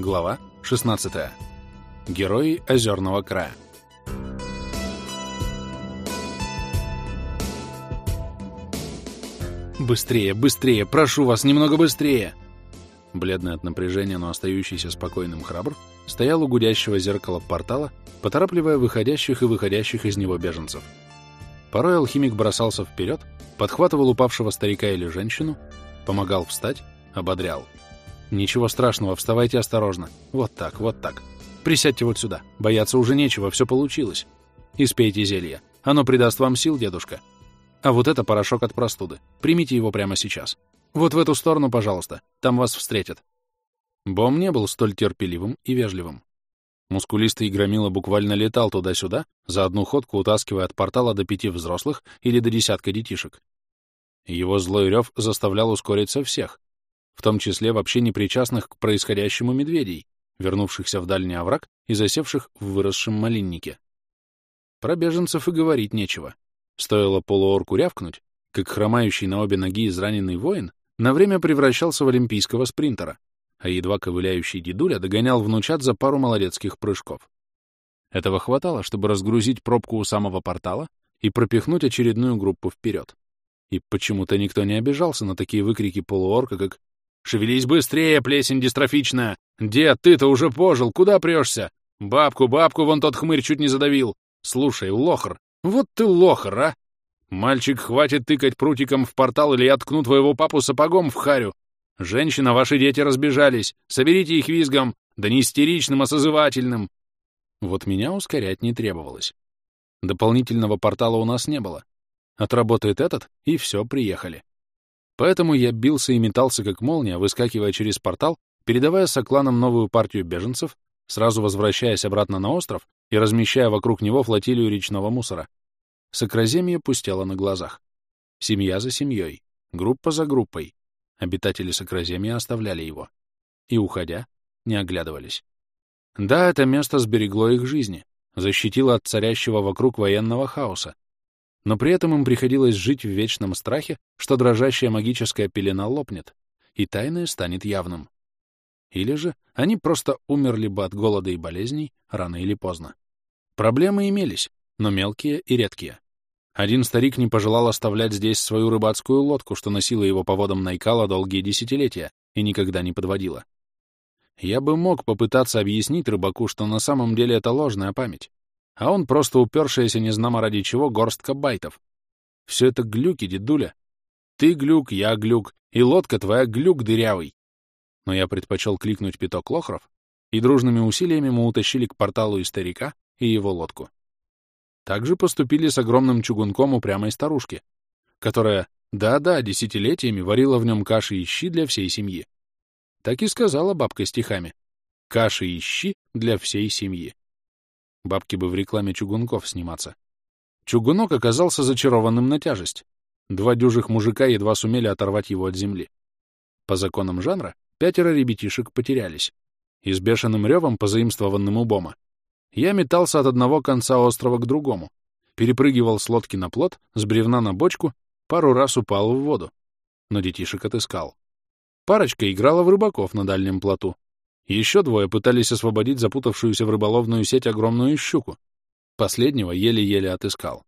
Глава 16. Герои Озерного края. «Быстрее, быстрее! Прошу вас, немного быстрее!» Бледный от напряжения, но остающийся спокойным храбр, стоял у гудящего зеркала портала, поторапливая выходящих и выходящих из него беженцев. Порой алхимик бросался вперед, подхватывал упавшего старика или женщину, помогал встать, ободрял. «Ничего страшного, вставайте осторожно. Вот так, вот так. Присядьте вот сюда. Бояться уже нечего, все получилось. Испейте зелье. Оно придаст вам сил, дедушка. А вот это порошок от простуды. Примите его прямо сейчас. Вот в эту сторону, пожалуйста. Там вас встретят». Бом не был столь терпеливым и вежливым. Мускулистый громила буквально летал туда-сюда, за одну ходку утаскивая от портала до пяти взрослых или до десятка детишек. Его злой рев заставлял ускориться всех, в том числе вообще непричастных к происходящему медведей, вернувшихся в дальний овраг и засевших в выросшем малиннике. Про беженцев и говорить нечего. Стоило полуорку рявкнуть, как хромающий на обе ноги израненный воин на время превращался в олимпийского спринтера, а едва ковыляющий дедуля догонял внучат за пару молодецких прыжков. Этого хватало, чтобы разгрузить пробку у самого портала и пропихнуть очередную группу вперед. И почему-то никто не обижался на такие выкрики полуорка, как «Шевелись быстрее, плесень дистрофичная! Дед, ты-то уже пожил, куда прешься? Бабку, бабку вон тот хмырь чуть не задавил! Слушай, лохр, вот ты лохр, а! Мальчик, хватит тыкать прутиком в портал, или я ткну твоего папу сапогом в харю! Женщина, ваши дети разбежались, соберите их визгом, да не истеричным, а созывательным!» Вот меня ускорять не требовалось. Дополнительного портала у нас не было. Отработает этот, и все, приехали. Поэтому я бился и метался, как молния, выскакивая через портал, передавая сокланам новую партию беженцев, сразу возвращаясь обратно на остров и размещая вокруг него флотилию речного мусора. Сокраземье пустело на глазах. Семья за семьей, группа за группой. Обитатели Сокраземья оставляли его. И, уходя, не оглядывались. Да, это место сберегло их жизни, защитило от царящего вокруг военного хаоса, но при этом им приходилось жить в вечном страхе, что дрожащая магическая пелена лопнет, и тайное станет явным. Или же они просто умерли бы от голода и болезней рано или поздно. Проблемы имелись, но мелкие и редкие. Один старик не пожелал оставлять здесь свою рыбацкую лодку, что носила его по водам Найкала долгие десятилетия и никогда не подводила. Я бы мог попытаться объяснить рыбаку, что на самом деле это ложная память, а он просто упершаяся незнамо ради чего горстка байтов. Все это глюки, дедуля. Ты глюк, я глюк, и лодка твоя глюк дырявый. Но я предпочел кликнуть пяток лохров, и дружными усилиями мы утащили к порталу и старика, и его лодку. Так же поступили с огромным чугунком упрямой старушки, которая, да-да, десятилетиями варила в нем каши и щи для всей семьи. Так и сказала бабка стихами. Каши и щи для всей семьи. Бабки бы в рекламе чугунков сниматься. Чугунок оказался зачарованным на тяжесть. Два дюжих мужика едва сумели оторвать его от земли. По законам жанра пятеро ребятишек потерялись. И с бешеным ревом, позаимствованным у Бома, я метался от одного конца острова к другому, перепрыгивал с лодки на плот, с бревна на бочку, пару раз упал в воду, но детишек отыскал. Парочка играла в рыбаков на дальнем плоту, еще двое пытались освободить запутавшуюся в рыболовную сеть огромную щуку. Последнего еле-еле отыскал.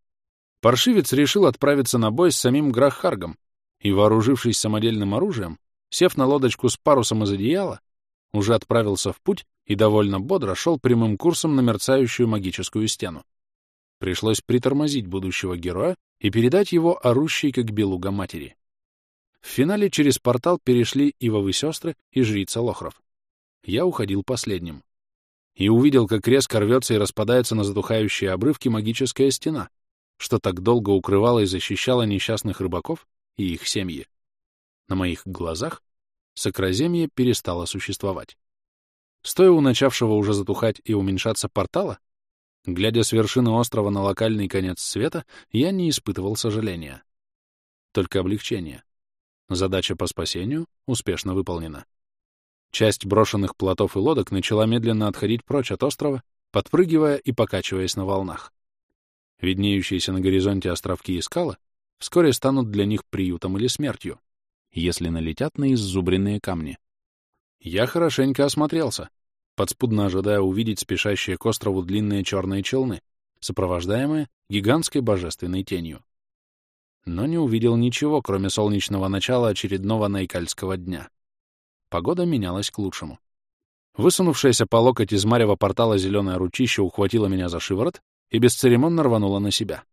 Паршивец решил отправиться на бой с самим Грахаргом и, вооружившись самодельным оружием, сев на лодочку с парусом из одеяла, уже отправился в путь и довольно бодро шел прямым курсом на мерцающую магическую стену. Пришлось притормозить будущего героя и передать его орущей, как белуга матери. В финале через портал перешли Ивовы сестры и жрица Лохров я уходил последним. И увидел, как резко рвется и распадается на затухающие обрывки магическая стена, что так долго укрывала и защищала несчастных рыбаков и их семьи. На моих глазах сокраземье перестало существовать. Стоя у начавшего уже затухать и уменьшаться портала, глядя с вершины острова на локальный конец света, я не испытывал сожаления. Только облегчение. Задача по спасению успешно выполнена. Часть брошенных плотов и лодок начала медленно отходить прочь от острова, подпрыгивая и покачиваясь на волнах. Виднеющиеся на горизонте островки и скалы вскоре станут для них приютом или смертью, если налетят на иззубренные камни. Я хорошенько осмотрелся, подспудно ожидая увидеть спешащие к острову длинные черные челны, сопровождаемые гигантской божественной тенью. Но не увидел ничего, кроме солнечного начала очередного найкальского дня. Погода менялась к лучшему. Высунувшаяся по локоть из марева портала зеленая ручища ухватила меня за шиворот и бесцеремонно рванула на себя.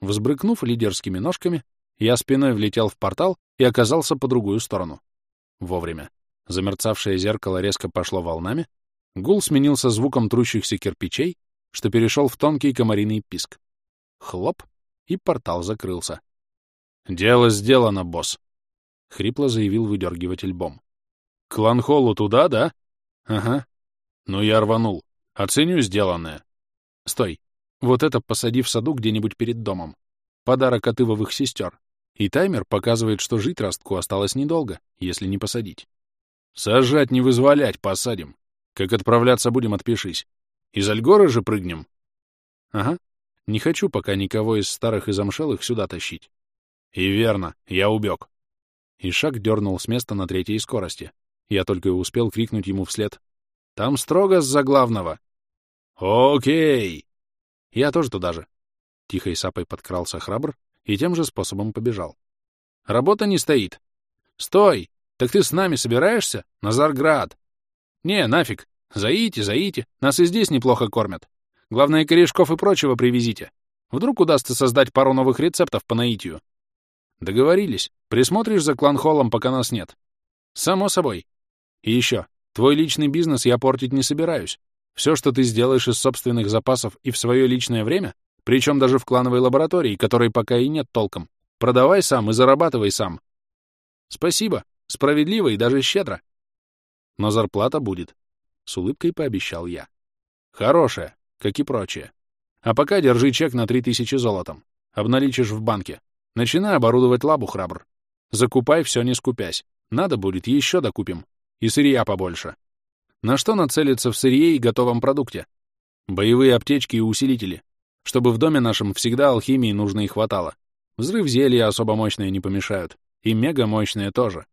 Взбрыкнув лидерскими ножками, я спиной влетел в портал и оказался по другую сторону. Вовремя. Замерцавшее зеркало резко пошло волнами, гул сменился звуком трущихся кирпичей, что перешел в тонкий комариный писк. Хлоп, и портал закрылся. «Дело сделано, босс», — хрипло заявил выдергиватель бом. «К Ланхолу туда, да?» «Ага». «Ну, я рванул. Оценю сделанное». «Стой. Вот это посади в саду где-нибудь перед домом. Подарок от Ивовых сестер. И таймер показывает, что жить ростку осталось недолго, если не посадить. Сажать не вызволять, посадим. Как отправляться будем, отпишись. Из Альгора же прыгнем? Ага. Не хочу пока никого из старых и замшелых сюда тащить. И верно, я убег. И шаг дернул с места на третьей скорости. Я только и успел крикнуть ему вслед. Там строго с заглавного. Окей. Я тоже туда же. Тихой сапой подкрался храбр и тем же способом побежал. Работа не стоит. Стой! Так ты с нами собираешься? Назарград. Не, нафиг. Заите, заите. Нас и здесь неплохо кормят. Главное, корешков и прочего привезите. Вдруг удастся создать пару новых рецептов по наитию. Договорились. Присмотришь за кланхолом, пока нас нет. Само собой. И еще. Твой личный бизнес я портить не собираюсь. Все, что ты сделаешь из собственных запасов и в свое личное время, причем даже в клановой лаборатории, которой пока и нет толком. Продавай сам и зарабатывай сам. Спасибо. Справедливо и даже щедро. Но зарплата будет. С улыбкой пообещал я. Хорошая, как и прочее. А пока держи чек на три тысячи золотом. Обналичишь в банке. Начинай оборудовать лабу, храбр. Закупай все не скупясь. Надо будет, еще докупим. И сырья побольше. На что нацелиться в сырье и готовом продукте? Боевые аптечки и усилители чтобы в доме нашем всегда алхимии нужно и хватало. Взрыв зелья особо мощные не помешают. И мега мощные тоже.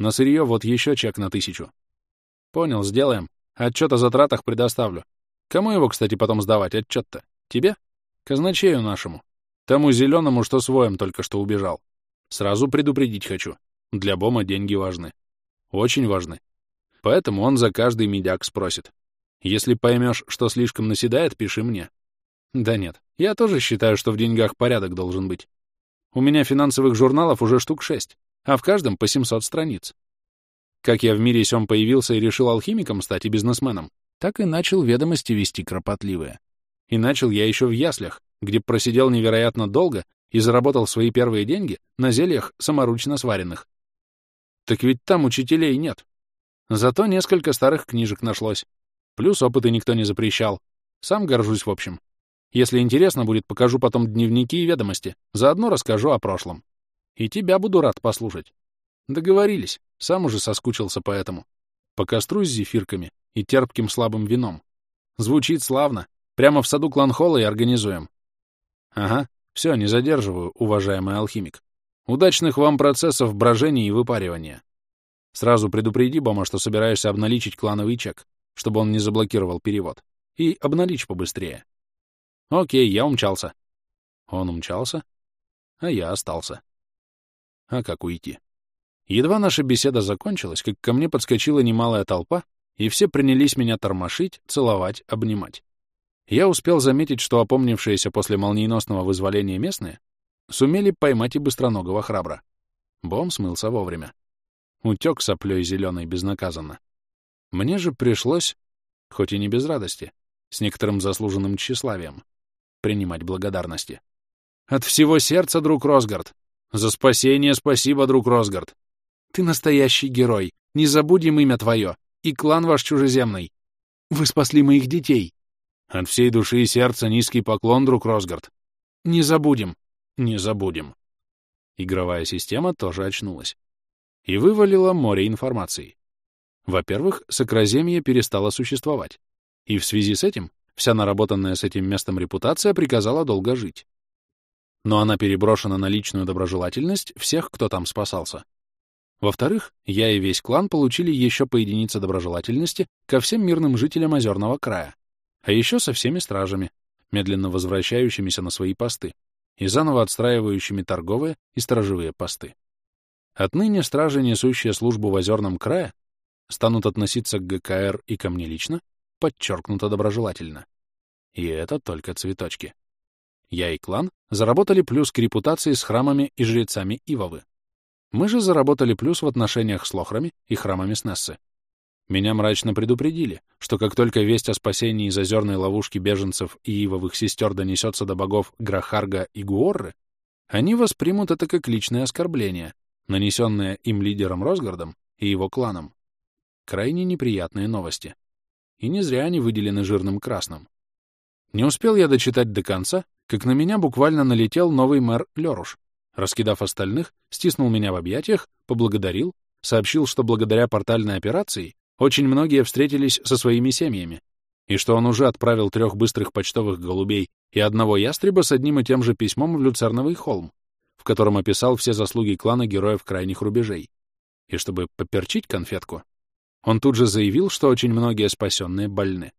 На сырье вот еще чек на тысячу. Понял, сделаем. Отчет о затратах предоставлю. Кому его, кстати, потом сдавать, отчет-то? Тебе? Казначею нашему. Тому зеленому, что своем только что убежал. Сразу предупредить хочу. Для Бома деньги важны. Очень важны. Поэтому он за каждый медяк спросит. Если поймешь, что слишком наседает, пиши мне. Да нет, я тоже считаю, что в деньгах порядок должен быть. У меня финансовых журналов уже штук шесть, а в каждом по 700 страниц. Как я в мире сём появился и решил алхимиком стать и бизнесменом, так и начал ведомости вести кропотливые. И начал я еще в яслях, где просидел невероятно долго и заработал свои первые деньги на зельях саморучно сваренных. Так ведь там учителей нет. Зато несколько старых книжек нашлось. Плюс опыты никто не запрещал. Сам горжусь в общем. Если интересно будет, покажу потом дневники и ведомости. Заодно расскажу о прошлом. И тебя буду рад послушать. Договорились. Сам уже соскучился по этому. По костру с зефирками и терпким слабым вином. Звучит славно. Прямо в саду кланхола и организуем. Ага. Все, не задерживаю, уважаемый алхимик. Удачных вам процессов брожения и выпаривания. Сразу предупреди Бома, что собираешься обналичить клановый чек, чтобы он не заблокировал перевод. И обналичь побыстрее. Окей, я умчался. Он умчался, а я остался. А как уйти? Едва наша беседа закончилась, как ко мне подскочила немалая толпа, и все принялись меня тормошить, целовать, обнимать. Я успел заметить, что опомнившиеся после молниеносного вызволения местные сумели поймать и быстроногого храбра. Бом смылся вовремя. Утек соплей зеленой безнаказанно. Мне же пришлось, хоть и не без радости, с некоторым заслуженным тщеславием, принимать благодарности. От всего сердца, друг Росгард. За спасение спасибо, друг Росгард. Ты настоящий герой. Не забудем имя твое. И клан ваш чужеземный. Вы спасли моих детей. От всей души и сердца низкий поклон, друг Росгард. Не забудем. Не забудем. Игровая система тоже очнулась. И вывалила море информации. Во-первых, Сокроземье перестало существовать. И в связи с этим Вся наработанная с этим местом репутация приказала долго жить. Но она переброшена на личную доброжелательность всех, кто там спасался. Во-вторых, я и весь клан получили еще по единице доброжелательности ко всем мирным жителям Озерного края, а еще со всеми стражами, медленно возвращающимися на свои посты и заново отстраивающими торговые и сторожевые посты. Отныне стражи, несущие службу в Озерном крае, станут относиться к ГКР и ко мне лично подчеркнуто доброжелательно. И это только цветочки. Я и клан заработали плюс к репутации с храмами и жрецами Ивовы. Мы же заработали плюс в отношениях с лохрами и храмами Снессы. Меня мрачно предупредили, что как только весть о спасении из озерной ловушки беженцев и ивовых сестер донесется до богов Грахарга и Гуорры, они воспримут это как личное оскорбление, нанесенное им лидером Росгардом и его кланом. Крайне неприятные новости. И не зря они выделены жирным красным. Не успел я дочитать до конца, как на меня буквально налетел новый мэр Лёруш. Раскидав остальных, стиснул меня в объятиях, поблагодарил, сообщил, что благодаря портальной операции очень многие встретились со своими семьями, и что он уже отправил трех быстрых почтовых голубей и одного ястреба с одним и тем же письмом в Люцерновый холм, котором описал все заслуги клана героев крайних рубежей. И чтобы поперчить конфетку, он тут же заявил, что очень многие спасенные больны.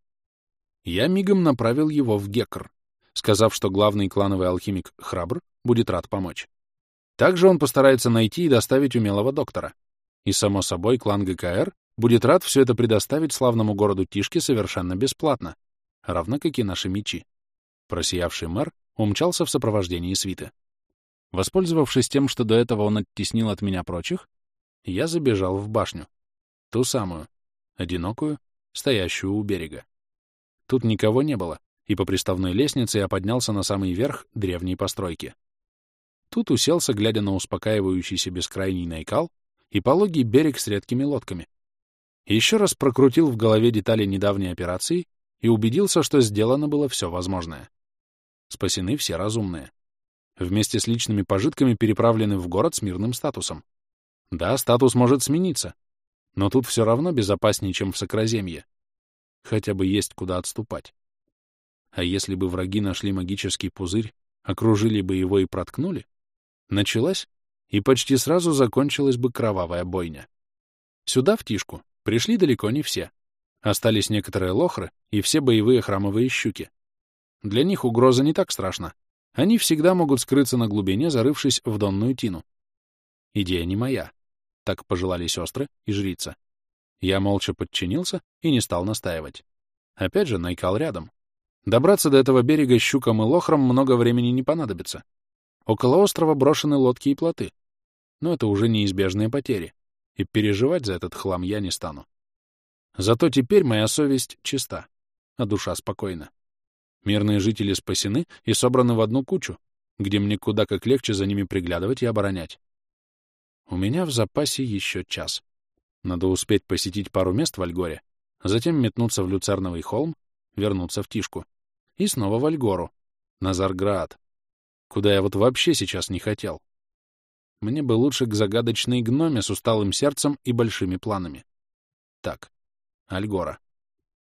Я мигом направил его в Гекр, сказав, что главный клановый алхимик Храбр будет рад помочь. Также он постарается найти и доставить умелого доктора. И, само собой, клан ГКР будет рад все это предоставить славному городу Тишке совершенно бесплатно, равно как и наши мечи. Просиявший мэр умчался в сопровождении свиты. Воспользовавшись тем, что до этого он оттеснил от меня прочих, я забежал в башню. Ту самую, одинокую, стоящую у берега. Тут никого не было, и по приставной лестнице я поднялся на самый верх древней постройки. Тут уселся, глядя на успокаивающийся бескрайний Найкал и пологий берег с редкими лодками. Еще раз прокрутил в голове детали недавней операции и убедился, что сделано было все возможное. Спасены все разумные. Вместе с личными пожитками переправлены в город с мирным статусом. Да, статус может смениться, но тут все равно безопаснее, чем в Сокроземье. Хотя бы есть куда отступать. А если бы враги нашли магический пузырь, окружили бы его и проткнули, началась и почти сразу закончилась бы кровавая бойня. Сюда, в Тишку, Пришли далеко не все. Остались некоторые лохры и все боевые храмовые щуки. Для них угроза не так страшна. Они всегда могут скрыться на глубине, зарывшись в донную тину. Идея не моя. Так пожелали сестры и жрица. Я молча подчинился и не стал настаивать. Опять же, Найкал рядом. Добраться до этого берега щукам и лохрам много времени не понадобится. Около острова брошены лодки и плоты. Но это уже неизбежные потери и переживать за этот хлам я не стану. Зато теперь моя совесть чиста, а душа спокойна. Мирные жители спасены и собраны в одну кучу, где мне куда как легче за ними приглядывать и оборонять. У меня в запасе еще час. Надо успеть посетить пару мест в Альгоре, затем метнуться в Люцерновый холм, вернуться в Тишку и снова в Альгору, на Зарград, куда я вот вообще сейчас не хотел. Мне бы лучше к загадочной гноме с усталым сердцем и большими планами. Так, Альгора.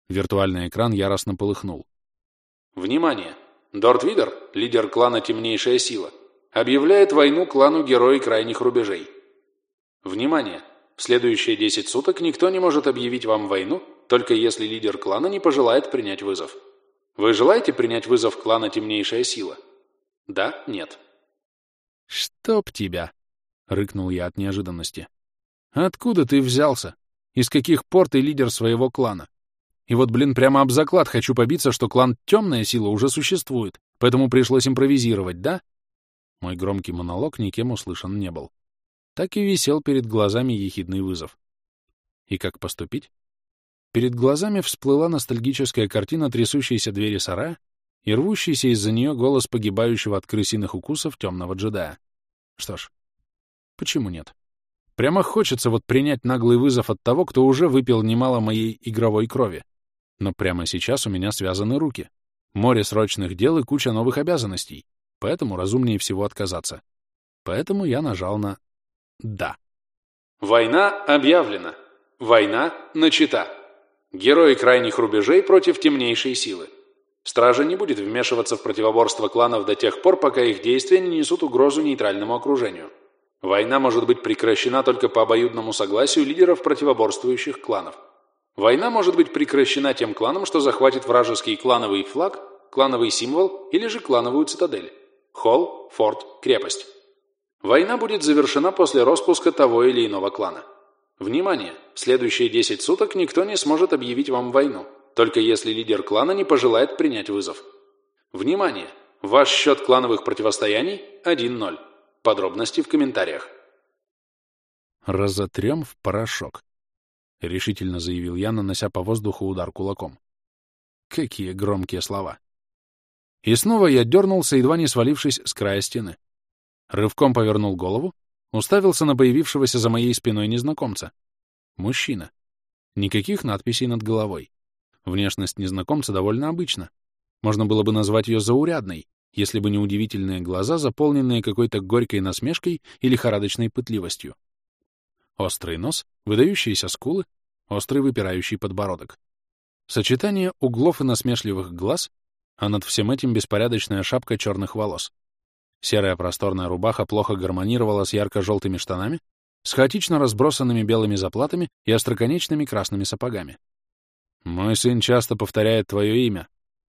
Виртуальный экран яростно полыхнул. Внимание! Дорт Видер, лидер клана Темнейшая Сила, объявляет войну клану Герои Крайних Рубежей. Внимание! В следующие 10 суток никто не может объявить вам войну, только если лидер клана не пожелает принять вызов. Вы желаете принять вызов клана Темнейшая Сила? Да? Нет? «Чтоб тебя!» — рыкнул я от неожиданности. «Откуда ты взялся? Из каких пор ты лидер своего клана? И вот, блин, прямо об заклад хочу побиться, что клан «Темная сила» уже существует, поэтому пришлось импровизировать, да?» Мой громкий монолог никем услышан не был. Так и висел перед глазами ехидный вызов. И как поступить? Перед глазами всплыла ностальгическая картина трясущейся двери сарая и рвущийся из-за нее голос погибающего от крысиных укусов темного джедая. Что ж, почему нет? Прямо хочется вот принять наглый вызов от того, кто уже выпил немало моей игровой крови. Но прямо сейчас у меня связаны руки. Море срочных дел и куча новых обязанностей, поэтому разумнее всего отказаться. Поэтому я нажал на «Да». Война объявлена. Война начата. Герои крайних рубежей против темнейшей силы. Стража не будет вмешиваться в противоборство кланов до тех пор, пока их действия не несут угрозу нейтральному окружению. Война может быть прекращена только по обоюдному согласию лидеров противоборствующих кланов. Война может быть прекращена тем кланом, что захватит вражеский клановый флаг, клановый символ или же клановую цитадель. Холл, форт, крепость. Война будет завершена после распуска того или иного клана. Внимание! Следующие 10 суток никто не сможет объявить вам войну, только если лидер клана не пожелает принять вызов. Внимание! Ваш счет клановых противостояний 1-0. Подробности в комментариях. «Разотрем в порошок», — решительно заявил я, нанося по воздуху удар кулаком. Какие громкие слова. И снова я дернулся, едва не свалившись с края стены. Рывком повернул голову, уставился на появившегося за моей спиной незнакомца. Мужчина. Никаких надписей над головой. Внешность незнакомца довольно обычна. Можно было бы назвать ее заурядной, если бы не удивительные глаза, заполненные какой-то горькой насмешкой и лихорадочной пытливостью. Острый нос, выдающиеся скулы, острый выпирающий подбородок. Сочетание углов и насмешливых глаз, а над всем этим беспорядочная шапка черных волос. Серая просторная рубаха плохо гармонировала с ярко-желтыми штанами, с хаотично разбросанными белыми заплатами и остроконечными красными сапогами. «Мой сын часто повторяет твое имя.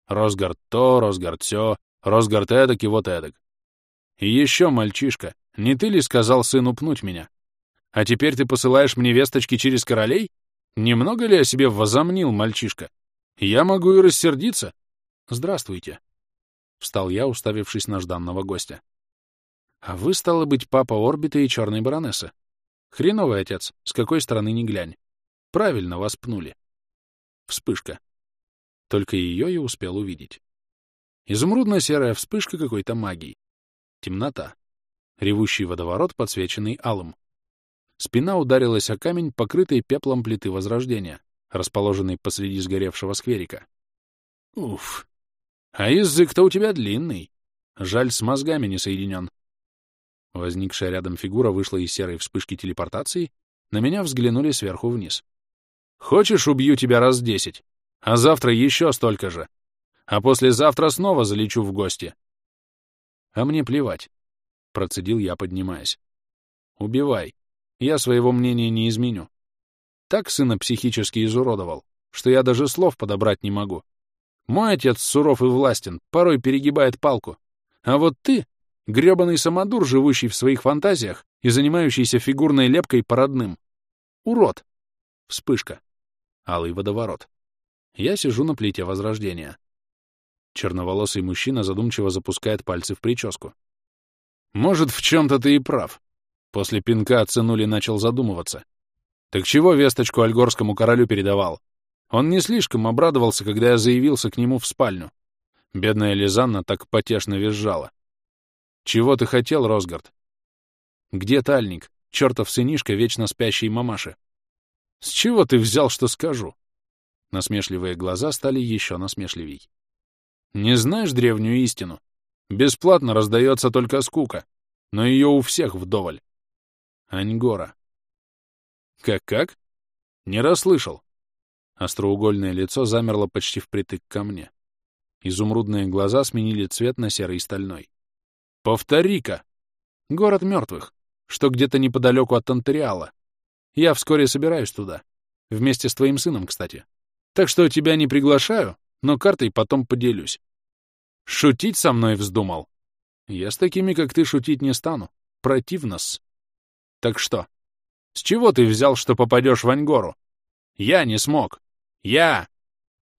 Росгард то, Росгард сё, Росгард эдак и вот эдак. И еще, мальчишка, не ты ли сказал сыну пнуть меня? А теперь ты посылаешь мне весточки через королей? Немного ли я себе возомнил, мальчишка? Я могу и рассердиться. Здравствуйте. Встал я, уставившись на жданного гостя. А вы, стало быть, папа орбита и черной баронессы. Хреновый отец, с какой стороны ни глянь. Правильно вас пнули. Вспышка. Только ее и успел увидеть. Изумрудно-серая вспышка какой-то магии. Темнота. Ревущий водоворот, подсвеченный алым. Спина ударилась о камень, покрытый пеплом плиты Возрождения, расположенный посреди сгоревшего скверика. Уф. А язык-то у тебя длинный. Жаль, с мозгами не соединен. Возникшая рядом фигура вышла из серой вспышки телепортации, на меня взглянули сверху вниз. «Хочешь, убью тебя раз десять, а завтра еще столько же?» а послезавтра снова залечу в гости. А мне плевать, — процедил я, поднимаясь. Убивай. Я своего мнения не изменю. Так сына психически изуродовал, что я даже слов подобрать не могу. Мой отец суров и властен, порой перегибает палку. А вот ты — грёбаный самодур, живущий в своих фантазиях и занимающийся фигурной лепкой по родным. Урод. Вспышка. Алый водоворот. Я сижу на плите Возрождения. Черноволосый мужчина задумчиво запускает пальцы в прическу. «Может, в чем-то ты и прав». После пинка оценули начал задумываться. «Так чего весточку альгорскому королю передавал? Он не слишком обрадовался, когда я заявился к нему в спальню. Бедная Лизанна так потешно визжала. «Чего ты хотел, Росгард?» «Где тальник, чертов сынишка вечно спящей мамаши?» «С чего ты взял, что скажу?» Насмешливые глаза стали еще насмешливей. Не знаешь древнюю истину? Бесплатно раздается только скука, но ее у всех вдоволь. Аньгора. Как-как? Не расслышал. Остроугольное лицо замерло почти впритык ко мне. Изумрудные глаза сменили цвет на серый стальной. «Повтори-ка! Город мертвых, что где-то неподалеку от Антериала. Я вскоре собираюсь туда. Вместе с твоим сыном, кстати. Так что тебя не приглашаю, но картой потом поделюсь. Шутить со мной вздумал? Я с такими, как ты, шутить не стану. Противно-с. Так что? С чего ты взял, что попадешь в Аньгору? Я не смог. Я!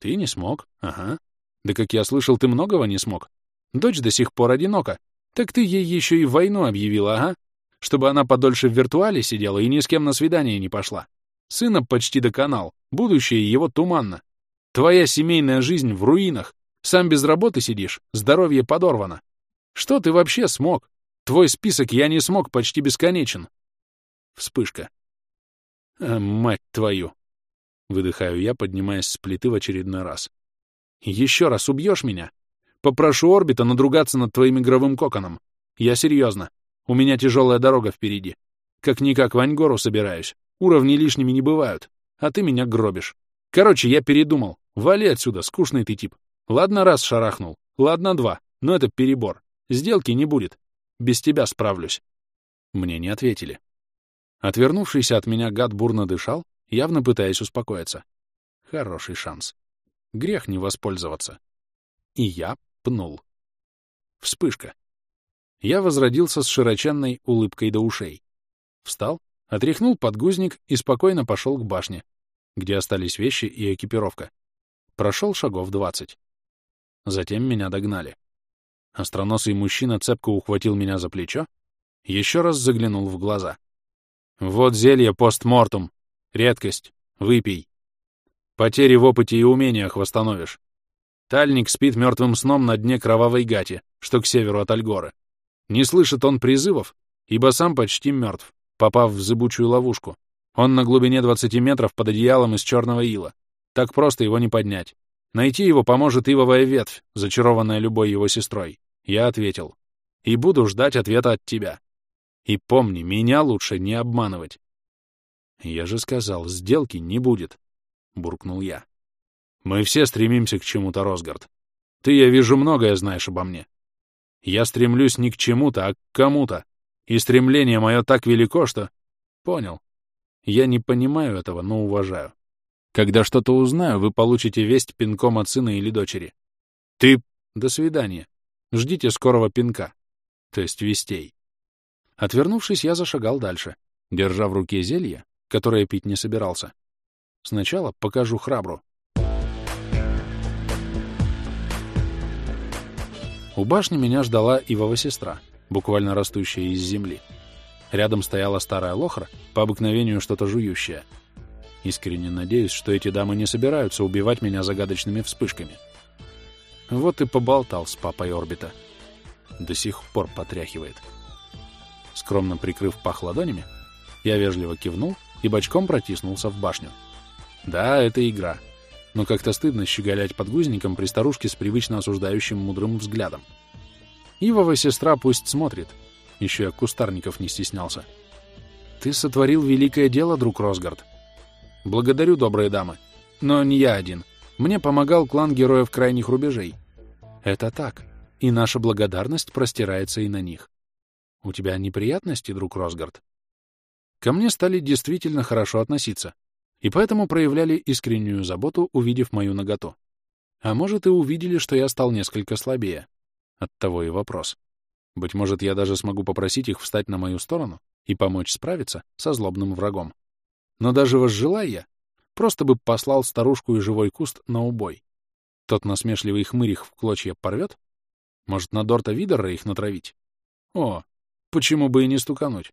Ты не смог? Ага. Да как я слышал, ты многого не смог. Дочь до сих пор одинока. Так ты ей еще и войну объявила, ага? Чтобы она подольше в виртуале сидела и ни с кем на свидание не пошла. Сына почти доконал. Будущее его туманно. Твоя семейная жизнь в руинах. Сам без работы сидишь, здоровье подорвано. Что ты вообще смог? Твой список я не смог почти бесконечен. Вспышка. А, мать твою! Выдыхаю я, поднимаясь с плиты в очередной раз. Еще раз убьешь меня? Попрошу орбита надругаться над твоим игровым коконом. Я серьезно. У меня тяжелая дорога впереди. Как-никак в Аньгору собираюсь. Уровни лишними не бывают. А ты меня гробишь. Короче, я передумал. Вали отсюда, скучный ты тип. Ладно, раз шарахнул. Ладно, два. Но это перебор. Сделки не будет. Без тебя справлюсь. Мне не ответили. Отвернувшийся от меня гад бурно дышал, явно пытаясь успокоиться. Хороший шанс. Грех не воспользоваться. И я пнул. Вспышка. Я возродился с широченной улыбкой до ушей. Встал, отряхнул подгузник и спокойно пошел к башне, где остались вещи и экипировка. Прошел шагов двадцать. Затем меня догнали. Остроносый мужчина цепко ухватил меня за плечо, еще раз заглянул в глаза. «Вот зелье постмортум. Редкость. Выпей. Потери в опыте и умениях восстановишь. Тальник спит мертвым сном на дне кровавой гати, что к северу от Альгоры. Не слышит он призывов, ибо сам почти мертв, попав в зыбучую ловушку. Он на глубине 20 метров под одеялом из черного ила. Так просто его не поднять. Найти его поможет ивовая ветвь, зачарованная любой его сестрой. Я ответил. И буду ждать ответа от тебя. И помни, меня лучше не обманывать. Я же сказал, сделки не будет, — буркнул я. Мы все стремимся к чему-то, Росгард. Ты, я вижу, многое знаешь обо мне. Я стремлюсь не к чему-то, а к кому-то. И стремление мое так велико, что... Понял. Я не понимаю этого, но уважаю. Когда что-то узнаю, вы получите весть пинком от сына или дочери. Ты... До свидания. Ждите скорого пинка. То есть вестей. Отвернувшись, я зашагал дальше, держа в руке зелье, которое пить не собирался. Сначала покажу храбру. У башни меня ждала Ивова сестра, буквально растущая из земли. Рядом стояла старая лохра, по обыкновению что-то жующая. Искренне надеюсь, что эти дамы не собираются убивать меня загадочными вспышками. Вот и поболтал с папой орбита. До сих пор потряхивает. Скромно прикрыв пах ладонями, я вежливо кивнул и бочком протиснулся в башню. Да, это игра. Но как-то стыдно щеголять подгузником при старушке с привычно осуждающим мудрым взглядом. Ивова сестра пусть смотрит. Еще я кустарников не стеснялся. Ты сотворил великое дело, друг Росгард. Благодарю, добрые дамы. Но не я один. Мне помогал клан героев крайних рубежей. Это так. И наша благодарность простирается и на них. У тебя неприятности, друг Росгард? Ко мне стали действительно хорошо относиться, и поэтому проявляли искреннюю заботу, увидев мою наготу. А может, и увидели, что я стал несколько слабее. Оттого и вопрос. Быть может, я даже смогу попросить их встать на мою сторону и помочь справиться со злобным врагом. Но даже возжелая я, просто бы послал старушку и живой куст на убой. Тот насмешливый хмырь их в клочья порвет? Может, на Дорта Видера их натравить? О, почему бы и не стукануть?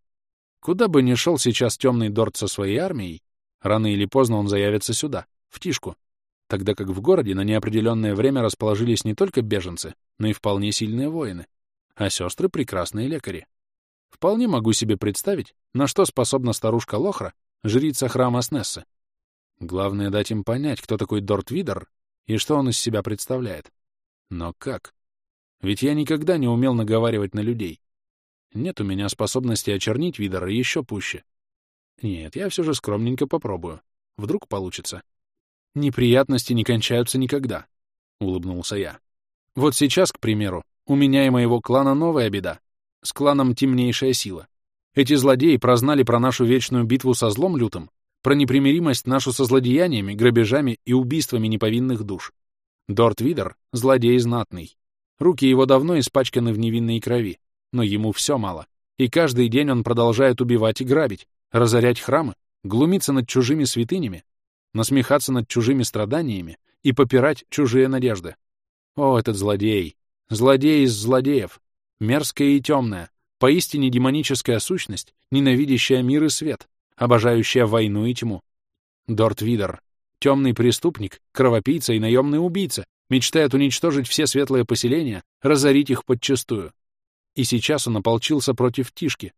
Куда бы ни шел сейчас темный Дорт со своей армией, рано или поздно он заявится сюда, в Тишку, тогда как в городе на неопределенное время расположились не только беженцы, но и вполне сильные воины, а сестры — прекрасные лекари. Вполне могу себе представить, на что способна старушка Лохра, жрица храма Снессы. Главное — дать им понять, кто такой Дорт Видер и что он из себя представляет. Но как? Ведь я никогда не умел наговаривать на людей. Нет у меня способности очернить Видера еще пуще. Нет, я все же скромненько попробую. Вдруг получится. Неприятности не кончаются никогда, — улыбнулся я. Вот сейчас, к примеру, у меня и моего клана новая беда. С кланом темнейшая сила. Эти злодеи прознали про нашу вечную битву со злом лютым, про непримиримость нашу со злодеяниями, грабежами и убийствами неповинных душ. Дорт Видер — злодей знатный. Руки его давно испачканы в невинной крови, но ему все мало. И каждый день он продолжает убивать и грабить, разорять храмы, глумиться над чужими святынями, насмехаться над чужими страданиями и попирать чужие надежды. О, этот злодей! Злодей из злодеев! Мерзкая и темная, поистине демоническая сущность, ненавидящая мир и свет, обожающая войну и тьму. Дорт Видер, темный преступник, кровопийца и наемный убийца, мечтает уничтожить все светлые поселения, разорить их подчистую. И сейчас он ополчился против Тишки.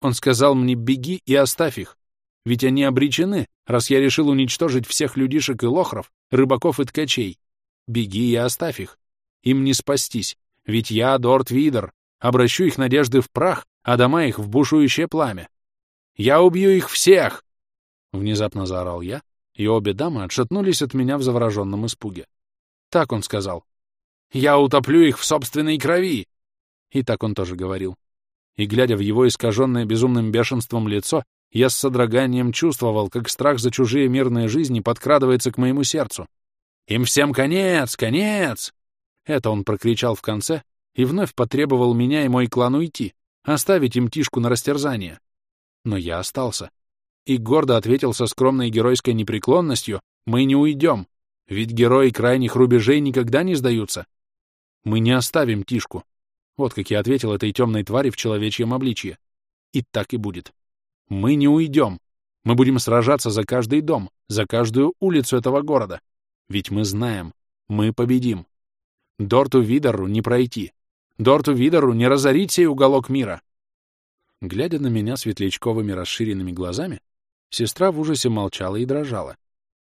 Он сказал мне «беги и оставь их», ведь они обречены, раз я решил уничтожить всех людишек и лохров, рыбаков и ткачей. Беги и оставь их. Им не спастись, ведь я, Дорт Видер, обращу их надежды в прах, а дома их в бушующее пламя. Я убью их всех!» Внезапно заорал я, и обе дамы отшатнулись от меня в завороженном испуге. Так он сказал. «Я утоплю их в собственной крови!» И так он тоже говорил. и, глядя в его искаженное безумным бешенством лицо, я с содроганием чувствовал, как страх за чужие мирные жизни подкрадывается к моему сердцу. «Им всем конец! Конец!» Это он прокричал в конце и вновь потребовал меня и мой клан уйти, оставить им Тишку на растерзание. Но я остался. И гордо ответил со скромной геройской непреклонностью, «Мы не уйдем, ведь герои крайних рубежей никогда не сдаются. Мы не оставим Тишку». Вот как я ответил этой темной твари в человечьем обличье. И так и будет. Мы не уйдем. Мы будем сражаться за каждый дом, за каждую улицу этого города. Ведь мы знаем, мы победим. Дорту Видору не пройти. Дорту Видору не разорить сей уголок мира. Глядя на меня светлячковыми расширенными глазами, сестра в ужасе молчала и дрожала.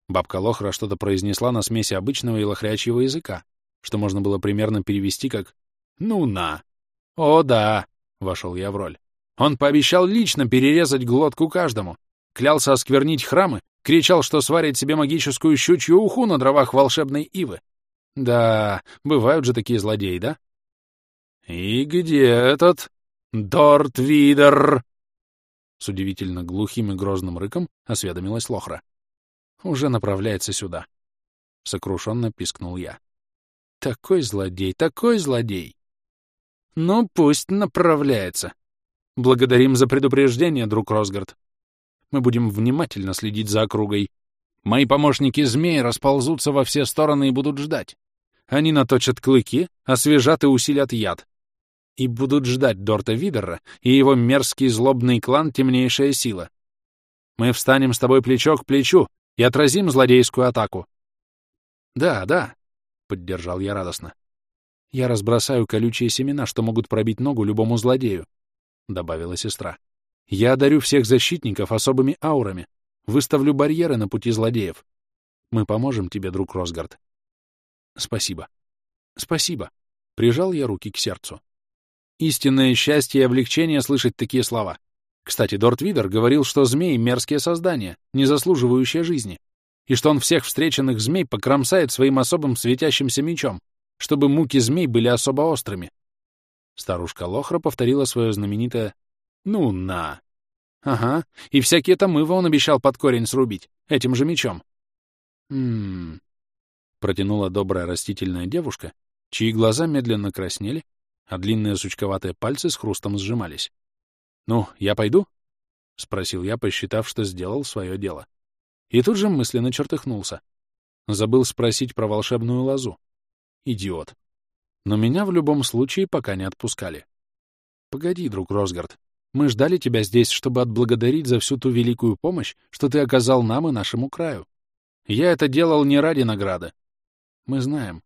Бабка Лохра что-то произнесла на смеси обычного и лохрячьего языка, что можно было примерно перевести как «ну на». «О да», — вошел я в роль. Он пообещал лично перерезать глотку каждому, клялся осквернить храмы, кричал, что сварит себе магическую щучью уху на дровах волшебной ивы, да, бывают же такие злодеи, да? «И где этот Дорт Видер?» С удивительно глухим и грозным рыком осведомилась Лохра. «Уже направляется сюда», — сокрушенно пискнул я. «Такой злодей, такой злодей!» «Ну, пусть направляется. Благодарим за предупреждение, друг Росгард. Мы будем внимательно следить за округой. Мои помощники-змеи расползутся во все стороны и будут ждать. Они наточат клыки, освежат и усилят яд. И будут ждать Дорта Видера и его мерзкий злобный клан «Темнейшая сила». Мы встанем с тобой плечо к плечу и отразим злодейскую атаку. Да, да, — поддержал я радостно. Я разбросаю колючие семена, что могут пробить ногу любому злодею, — добавила сестра. Я одарю всех защитников особыми аурами, выставлю барьеры на пути злодеев. Мы поможем тебе, друг Росгард. Спасибо. Спасибо. Прижал я руки к сердцу. Истинное счастье и облегчение слышать такие слова. Кстати, Дорт Видер говорил, что змеи — мерзкие создания, не заслуживающие жизни, и что он всех встреченных змей покромсает своим особым светящимся мечом, чтобы муки змей были особо острыми. Старушка Лохра повторила свое знаменитое «Ну на!» Ага, и всякие там его он обещал под корень срубить, этим же мечом. Ммм, Протянула добрая растительная девушка, чьи глаза медленно краснели, а длинные сучковатые пальцы с хрустом сжимались. «Ну, я пойду?» — спросил я, посчитав, что сделал свое дело. И тут же мысленно чертыхнулся. Забыл спросить про волшебную лозу. Идиот. Но меня в любом случае пока не отпускали. «Погоди, друг Росгард, мы ждали тебя здесь, чтобы отблагодарить за всю ту великую помощь, что ты оказал нам и нашему краю. Я это делал не ради награды, мы знаем.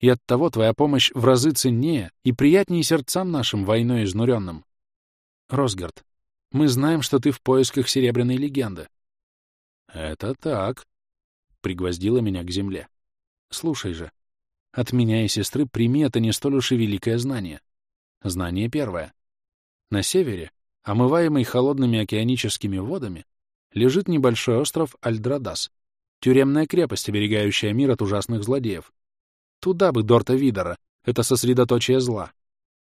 И оттого твоя помощь в разы ценнее и приятнее сердцам нашим войной изнуренным. Росгард, мы знаем, что ты в поисках серебряной легенды. Это так, — пригвоздила меня к земле. Слушай же, от меня и сестры прими это не столь уж и великое знание. Знание первое. На севере, омываемый холодными океаническими водами, лежит небольшой остров Альдрадас, Тюремная крепость, оберегающая мир от ужасных злодеев. Туда бы Дорта Видера, это сосредоточие зла.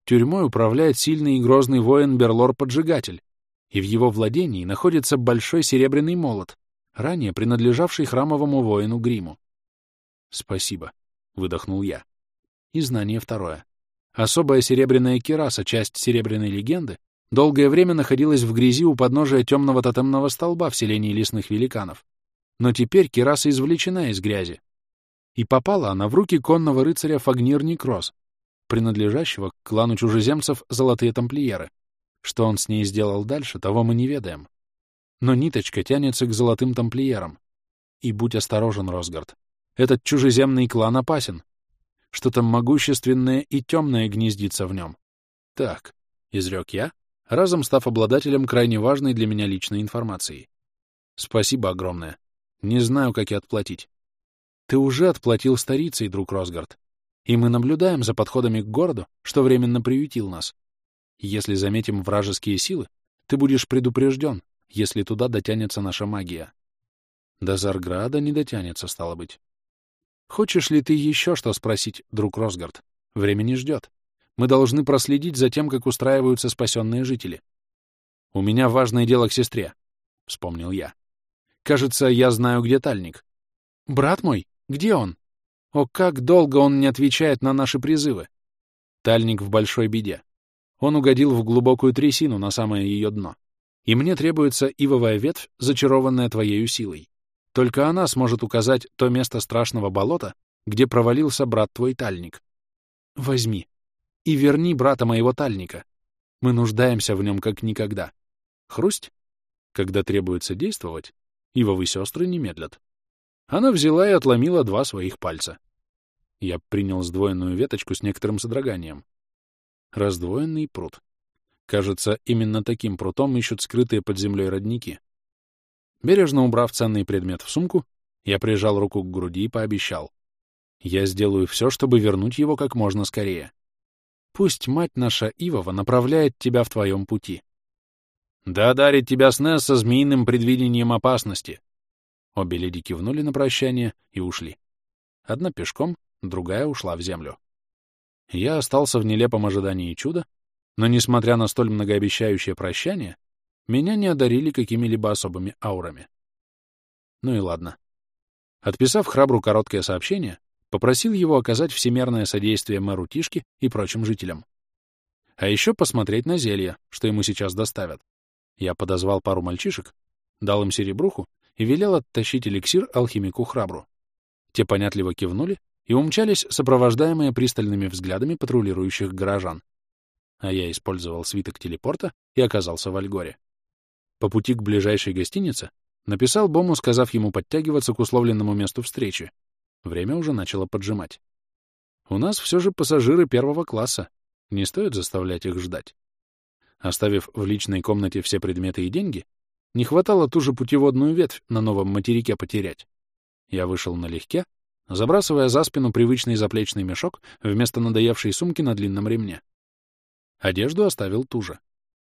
Тюрьмой управляет сильный и грозный воин Берлор-поджигатель, и в его владении находится большой серебряный молот, ранее принадлежавший храмовому воину Гриму. «Спасибо», — выдохнул я. И знание второе. Особая серебряная кираса, часть серебряной легенды, долгое время находилась в грязи у подножия темного тотемного столба в селении лесных великанов. Но теперь кераса извлечена из грязи. И попала она в руки конного рыцаря Фагнир Некрос, принадлежащего к клану чужеземцев Золотые Тамплиеры. Что он с ней сделал дальше, того мы не ведаем. Но ниточка тянется к Золотым Тамплиерам. И будь осторожен, Росгард. Этот чужеземный клан опасен. Что-то могущественное и темное гнездится в нем. Так, — изрек я, разом став обладателем крайне важной для меня личной информации. Спасибо огромное. Не знаю, как и отплатить. Ты уже отплатил старицей, друг Росгард. И мы наблюдаем за подходами к городу, что временно приютил нас. Если заметим вражеские силы, ты будешь предупрежден, если туда дотянется наша магия. До Зарграда не дотянется, стало быть. Хочешь ли ты еще что спросить, друг Росгард? Время не ждет. мы должны проследить за тем, как устраиваются спасенные жители. У меня важное дело к сестре, — вспомнил я. Кажется, я знаю, где Тальник. Брат мой? Где он? О, как долго он не отвечает на наши призывы. Тальник в большой беде. Он угодил в глубокую трясину на самое ее дно. И мне требуется ивовая ветвь, зачарованная твоею силой. Только она сможет указать то место страшного болота, где провалился брат твой Тальник. Возьми и верни брата моего Тальника. Мы нуждаемся в нем как никогда. Хрусть? Когда требуется действовать, ивовые сестры не медлят. Она взяла и отломила два своих пальца. Я принял сдвоенную веточку с некоторым содроганием. Раздвоенный пруд. Кажется, именно таким прутом ищут скрытые под землей родники. Бережно убрав ценный предмет в сумку, я прижал руку к груди и пообещал. Я сделаю все, чтобы вернуть его как можно скорее. Пусть мать наша Ивова направляет тебя в твоем пути. Да дарит тебя снес со змеиным предвидением опасности. Обе леди кивнули на прощание и ушли. Одна пешком, другая ушла в землю. Я остался в нелепом ожидании чуда, но, несмотря на столь многообещающее прощание, меня не одарили какими-либо особыми аурами. Ну и ладно. Отписав храбру короткое сообщение, попросил его оказать всемерное содействие мэру Тишки и прочим жителям. А еще посмотреть на зелье, что ему сейчас доставят. Я подозвал пару мальчишек, дал им серебруху и велел оттащить эликсир алхимику храбру. Те понятливо кивнули и умчались, сопровождаемые пристальными взглядами патрулирующих горожан. А я использовал свиток телепорта и оказался в Альгоре. По пути к ближайшей гостинице написал Бому, сказав ему подтягиваться к условленному месту встречи. Время уже начало поджимать. У нас все же пассажиры первого класса. Не стоит заставлять их ждать. Оставив в личной комнате все предметы и деньги, не хватало ту же путеводную ветвь на новом материке потерять. Я вышел налегке, забрасывая за спину привычный заплечный мешок вместо надоевшей сумки на длинном ремне. Одежду оставил ту же.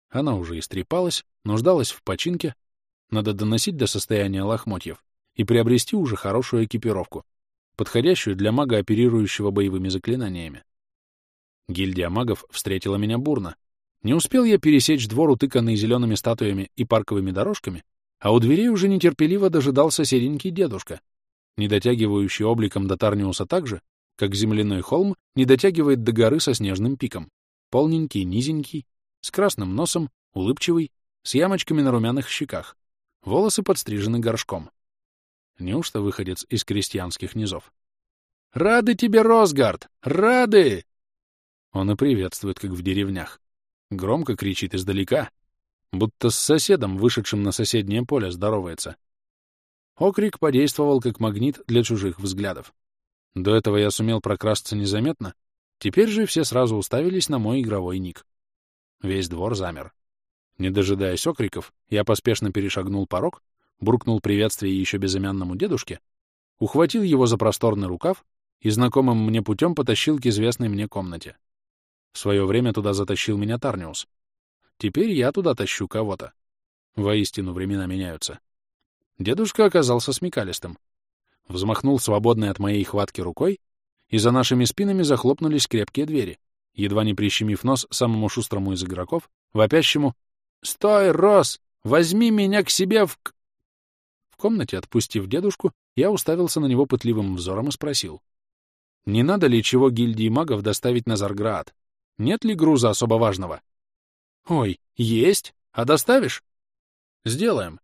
Она уже истрепалась, нуждалась в починке, надо доносить до состояния лохмотьев и приобрести уже хорошую экипировку, подходящую для мага, оперирующего боевыми заклинаниями. Гильдия магов встретила меня бурно. Не успел я пересечь двор, утыканный зелеными статуями и парковыми дорожками, а у дверей уже нетерпеливо дожидался серенький дедушка, не дотягивающий обликом до Тарниуса так же, как земляной холм не дотягивает до горы со снежным пиком. Полненький, низенький, с красным носом, улыбчивый, с ямочками на румяных щеках. Волосы подстрижены горшком. Неужто выходец из крестьянских низов? «Рады тебе, Росгард! Рады!» Он и приветствует, как в деревнях. Громко кричит издалека, будто с соседом, вышедшим на соседнее поле, здоровается. Окрик подействовал как магнит для чужих взглядов. До этого я сумел прокрасться незаметно, теперь же все сразу уставились на мой игровой ник. Весь двор замер. Не дожидаясь окриков, я поспешно перешагнул порог, буркнул приветствие еще безымянному дедушке, ухватил его за просторный рукав и знакомым мне путем потащил к известной мне комнате. В свое время туда затащил меня Тарниус. Теперь я туда тащу кого-то. Воистину, времена меняются. Дедушка оказался смекалистым. Взмахнул свободной от моей хватки рукой, и за нашими спинами захлопнулись крепкие двери, едва не прищемив нос самому шустрому из игроков, вопящему «Стой, Рос! Возьми меня к себе в...» В комнате, отпустив дедушку, я уставился на него пытливым взором и спросил. «Не надо ли чего гильдии магов доставить на Зарград? Нет ли груза особо важного?» «Ой, есть! А доставишь?» «Сделаем.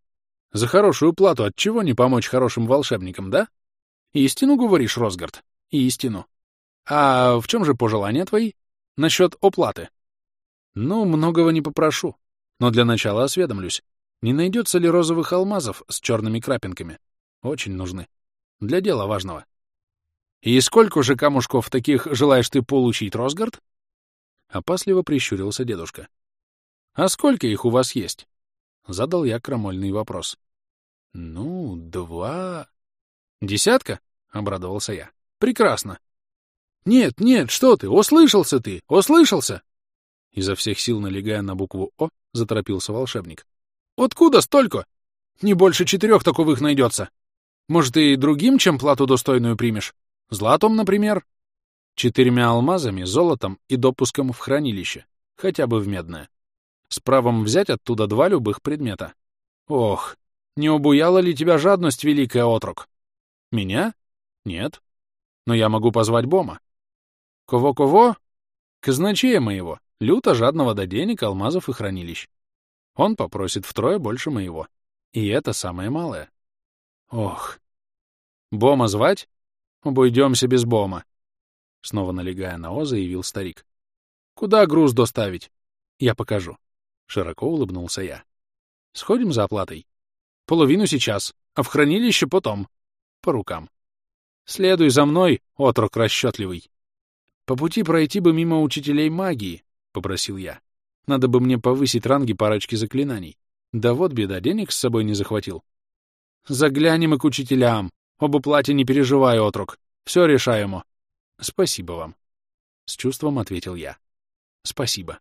За хорошую плату от чего не помочь хорошим волшебникам, да? Истину говоришь, Росгард? Истину. А в чем же пожелания твои? Насчет оплаты? Ну, многого не попрошу. Но для начала осведомлюсь. Не найдется ли розовых алмазов с черными крапинками? Очень нужны. Для дела важного. И сколько же камушков таких желаешь ты получить, Росгард? Опасливо прищурился дедушка. А сколько их у вас есть? Задал я крамольный вопрос. «Ну, два...» «Десятка?» — обрадовался я. «Прекрасно!» «Нет, нет, что ты! Ослышался ты! Ослышался!» Изо всех сил налегая на букву «О», заторопился волшебник. «Откуда столько? Не больше четырех таковых найдется. Может, и другим, чем плату достойную примешь? Златом, например?» Четырьмя алмазами, золотом и допуском в хранилище, хотя бы в медное. С правом взять оттуда два любых предмета. Ох, не убуяла ли тебя жадность, великая отрок? Меня? Нет. Но я могу позвать Бома. Кого-кого? Казначея моего, люто жадного до денег, алмазов и хранилищ. Он попросит втрое больше моего. И это самое малое. Ох. Бома звать? Обойдемся без Бома. Снова налегая на О, заявил старик. Куда груз доставить? Я покажу. Широко улыбнулся я. Сходим за оплатой? Половину сейчас, а в хранилище потом. По рукам. Следуй за мной, отрок расчетливый. По пути пройти бы мимо учителей магии, — попросил я. Надо бы мне повысить ранги парочки заклинаний. Да вот беда, денег с собой не захватил. Заглянем и к учителям. Об уплате не переживай, отрок. Все решаемо. Спасибо вам. С чувством ответил я. Спасибо.